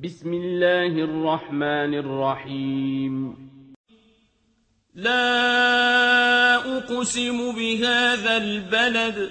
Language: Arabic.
بسم الله الرحمن الرحيم لا أقسم بهذا البلد